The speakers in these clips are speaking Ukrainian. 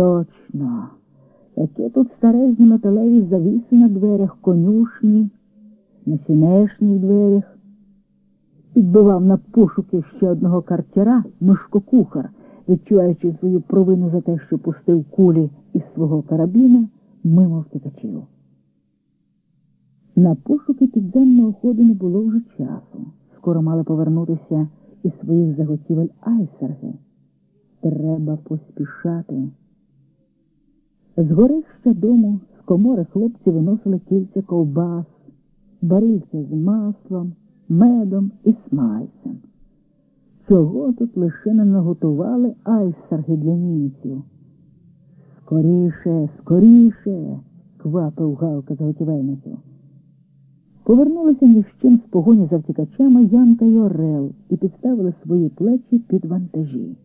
Точно. Які тут старезні металеві завіси на дверях, конюшні, на сінешніх дверях. Підбивав на пошуки ще одного картяра Мишко-кухар, відчуваючи свою провину за те, що пустив кулі із свого карабіна мимо втекачів. На пошуки підземного ходу не було вже часу. Скоро мали повернутися із своїх заготівель айсерги. Треба поспішати. З горища дому з комори хлопці виносили кільця ковбас, барильця з маслом, медом і смальцем. Чого тут лише не наготували айсерги для німців? Скоріше, скоріше, квапив Галка заготівельницю. Повернулися ні з чим з погоні за втікачами Янка й Орел і підставили свої плечі під вантажі.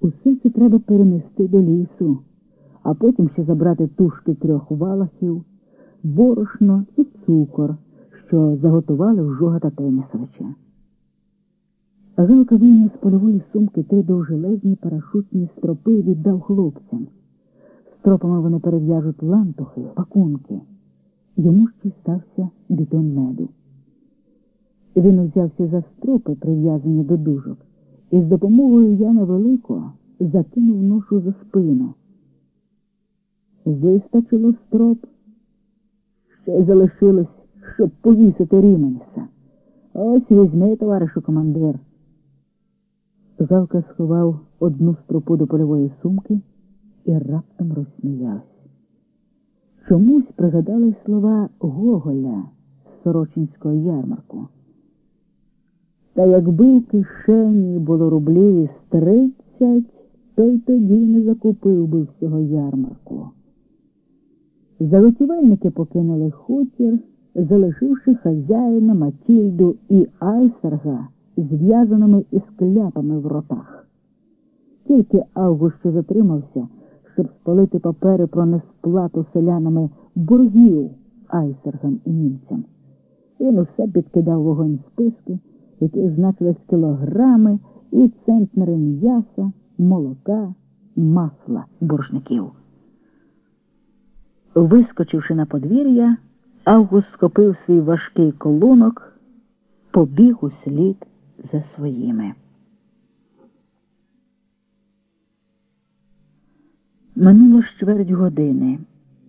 Усе це треба перенести до лісу, а потім ще забрати тушки трьох валахів, борошно і цукор, що заготували в жога та Тенісовича. Галка вийняв з польової сумки три довжелезні парашутні стропи віддав хлопцям. Стропами вони перев'яжуть лантухи, пакунки. Йому ще стався бітон меду. Він узявся за стропи, прив'язані до дужок, і з допомогою Яна Великого закинув ношу за спину. Вистачило строп, ще й залишилось, щоб повісити Ріменса. Ось візьми, товаришу командир. Галка сховав одну стропу до польової сумки і раптом розсміявся. Чомусь пригадали слова Гоголя з Сорочинського ярмарку. Та якби в кишені було рублів із тридцять, то й тоді не закупив би всього ярмарку. Заготівельники покинули хутір, залишивши хазяїна Матільду і Айсерга зв'язаними із кляпами в ротах. Тільки Август затримався щоб спалити папери про несплату селянами боргів айсергам і німцям. Він усе підкидав вогонь списки, які значились кілограми і центнери м'яса, молока, масла боржників. Вискочивши на подвір'я, Август схопив свій важкий колунок, побіг у слід за своїми. Минуло ж чверть години,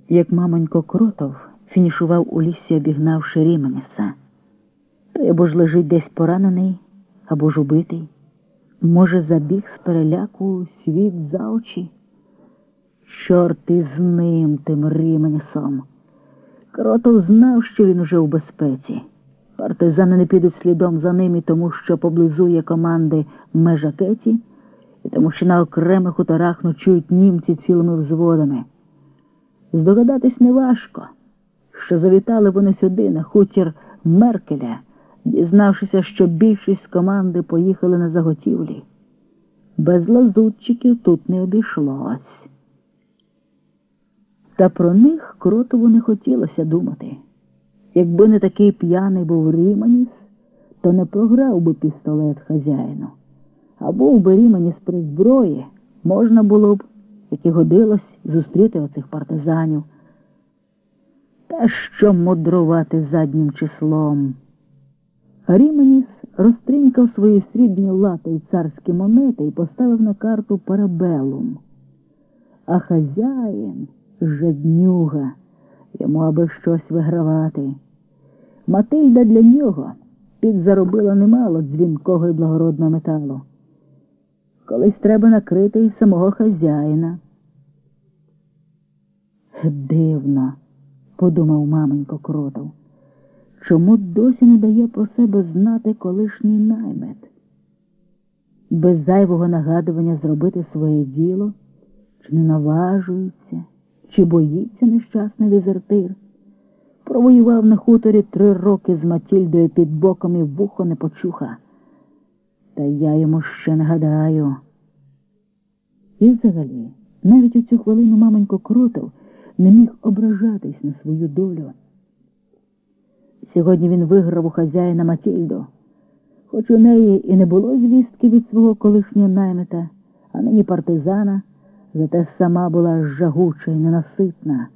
як мамонько Кротов фінішував у лісі, обігнавши Ріменеса. Той або ж лежить десь поранений, або ж убитий. Може, забіг з переляку світ за очі? Чорт із ним, тим Ріменесом. Кротов знав, що він уже у безпеці. Партизани не підуть слідом за ним і тому, що поблизує команди Межакеті і тому що на окремих хуторах ночують німці цілими взводами. Здогадатись неважко, що завітали вони сюди, на хутір Меркеля, дізнавшися, що більшість команди поїхали на заготівлі. Без лазутчиків тут не обійшлось. Та про них Кротову не хотілося думати. Якби не такий п'яний був Ріманіс, то не програв би пістолет хазяїну а був би рімені з зброї, можна було б, як і годилось, зустріти оцих партизанів. Та що мудрувати заднім числом? Ріменіс розтринькав свої срібні лати й царські монети і поставив на карту парабелум. А хазяїн жаднюга, йому аби щось вигравати. Матильда для нього підзаробила немало дзвінкого і благородного металу. Колись треба накрити і самого хазяїна. Дивно, подумав маменько кротов, чому досі не дає про себе знати колишній наймет? Без зайвого нагадування зробити своє діло, чи не наважується, чи боїться нещасний дезертир. Провоював на хуторі три роки з Матільдою під боком і вухо не почуха. Та я йому ще нагадаю. І взагалі, навіть у цю хвилину маменько Кротов не міг ображатись на свою долю. Сьогодні він виграв у хазяїна Матільду, хоч у неї і не було звістки від свого колишнього наймета, а нині партизана, зате сама була жагуча й ненаситна.